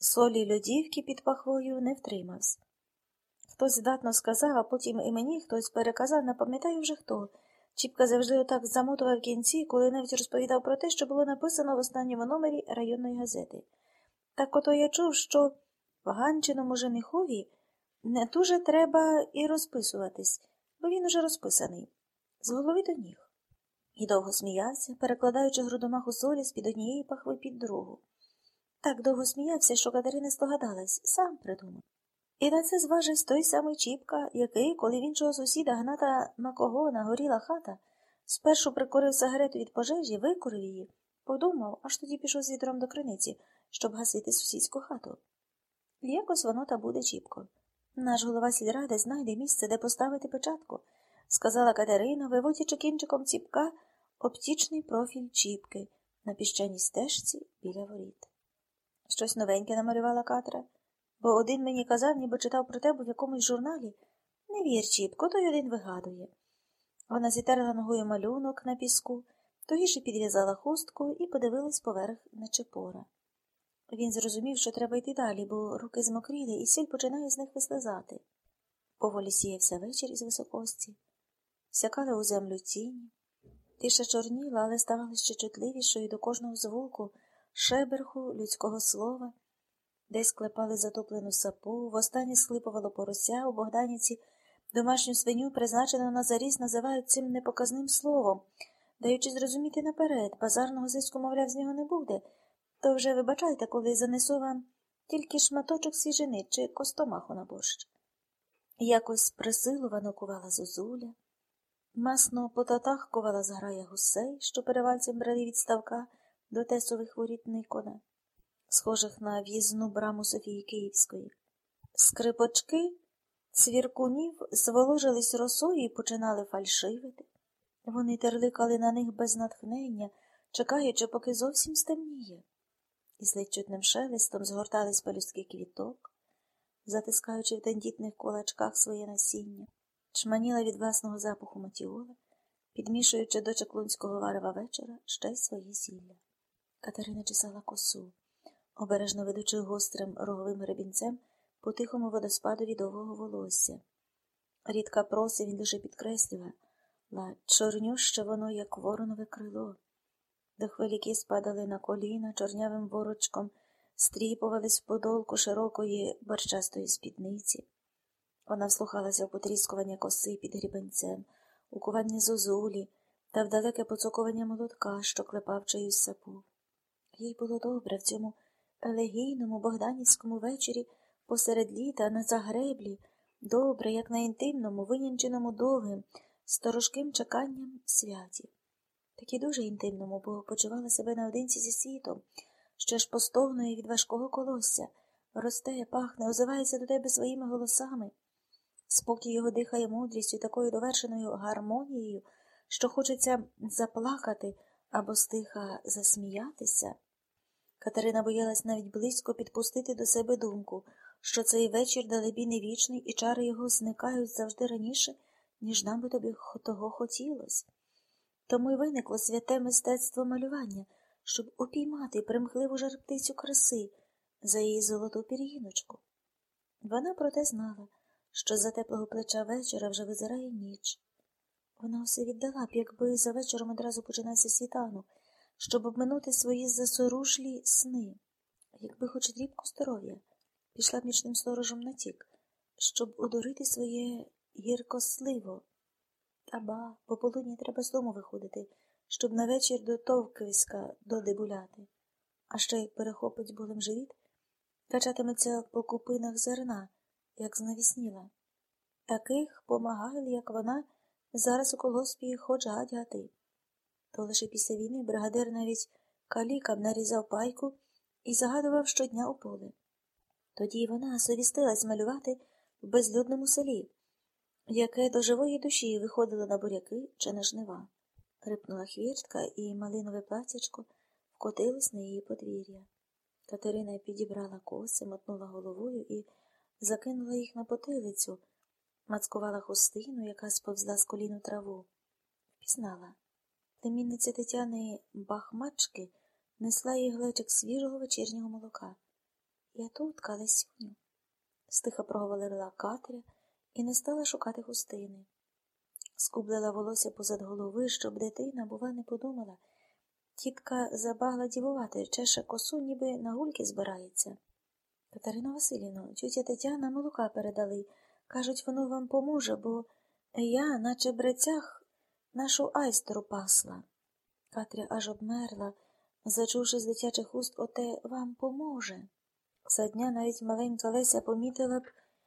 Солі льодівки під пахвою не втримався. Хтось здатно сказав, а потім і мені хтось переказав, не пам'ятаю вже хто. Чіпка завжди отак замотував кінці, коли навіть розповідав про те, що було написано в останньому номері районної газети. Так ото я чув, що поганченому женихові не дуже треба і розписуватись, бо він уже розписаний, з голови до ніг. І довго сміявся, перекладаючи грудомаху солі з під однієї пахви під другу. Так довго сміявся, що Катерина здогадалась, сам придумав. І на це зважився той самий Чіпка, який, коли в іншого сусіда гната Макогона горіла хата, спершу прикорив сигарету від пожежі, викорив її, подумав, аж тоді пішов з відром до криниці, щоб гасити сусідську хату. Якось воно та буде Чіпко. Наш голова сільради знайде місце, де поставити печатку, сказала Катерина, виводячи кінчиком ціпка оптічний профіль Чіпки на піщаній стежці біля воріт. Щось новеньке намалювала Катра, бо один мені казав, ніби читав про тебе в якомусь журналі. Не вір, Чіпко, той один вигадує. Вона зітерла ногою малюнок на піску, тогіше підв'язала хустку і подивилась поверх на чепора. Він зрозумів, що треба йти далі, бо руки змокріли, і сіль починає з них вислизати. Поволі сіявся вечір із високості, сякали у землю тіні. Тиша чорніла, але ставала ще чутливішою до кожного звуку, шеберху людського слова, десь клепали затоплену сапу, востаннє схлипувало порося у Богданівці, домашню свиню, призначену на заріз, називають цим непоказним словом, даючи зрозуміти наперед, базарного зиску, мовляв, з нього не буде, то вже вибачайте, коли занесу вам тільки шматочок свіжини чи костомаху на борщ. Якось присилувано кувала зозуля. Масно по татах ковала зграя гусей, що перевальцем брали від ставка до тесових воріт Никона, схожих на в'їзну браму Софії Київської. Скрипочки цвіркунів зволожились росою і починали фальшивити. Вони терликали на них без натхнення, чекаючи, поки зовсім стемніє, і з ледь шелестом згортались пелюстки квіток, затискаючи в тендітних кулачках своє насіння шманіла від власного запаху матіола, підмішуючи до чаклунського варева вечора ще й своє зілля. Катерина чесала косу, обережно ведучи гострим роговим гребінцем по тихому водоспаду відового волосся. Рідка проси він лише підкреслювала, чорнюще воно, як воронове крило. До хвиліки спадали на коліна, чорнявим ворочком, стріпувались в подолку широкої борчастої спідниці. Вона вслухалася в потріскування коси під грібенцем, укування зозулі та в далеке поцокування молотка, що клепав чиюсь сапу. Їй було добре в цьому елегійному богданівському вечорі посеред літа на загреблі, добре, як на інтимному, винянченому довгим, сторожким чеканням святі. Такі дуже інтимному, бо почувала себе наодинці зі світом, що ж постогнує від важкого колосся, росте, пахне, озивається до тебе своїми голосами. Спокій його дихає мудрістю, такою довершеною гармонією, що хочеться заплакати або стиха засміятися. Катерина боялась навіть близько підпустити до себе думку, що цей вечір далебі не вічний, і чари його зникають завжди раніше, ніж нам би тобі того хотілося. Тому й виникло святе мистецтво малювання, щоб упіймати примхливу жарптицю краси за її золоту пір'їночку. Вона проте знала що за теплого плеча вечора вже визирає ніч. Вона усе віддала б, якби за вечором одразу починався світанок, щоб обминути свої засорушлі сни, якби хоч дрібку здоров'я, пішла б нічним сторожем на тік, щоб одурити своє гіркосливо. Та ба, пополудні треба з дому виходити, щоб на вечір до товкиська додебуляти. А ще як перехопить болем живіт, качатиметься по купинах зерна як знавісніла. Таких помагали, як вона, зараз у колгоспі хоч гадяти. То лише після війни бригадир навіть калікам нарізав пайку і загадував щодня у поле. Тоді вона совістилась малювати в безлюдному селі, яке до живої душі виходило на буряки чи на жнива. Рипнула хвіртка, і малинове платячко вкотилось на її подвір'я. Катерина підібрала коси, мотнула головою і закинула їх на потилицю, мацкувала хустину, яка сповзла з коліну траву. Впізнала. Племінниця Тетяни Бахмачки несла їй глечик свіжого вечірнього молока. Я тут, Калесюню, стиха проговорила Катря і не стала шукати хустини. Скублила волосся позад голови, щоб дитина, бува, не подумала. Тітка забагла дівувати, чеше косу, ніби на гульки збирається. Катерино Василівно, тютя Тетяна молока передали. Кажуть, воно вам поможе, бо я, наче брецях, нашу айстеру пасла. Катря аж обмерла, зачувши з дитячих уст оте вам поможе. За дня навіть маленька Леся помітила б,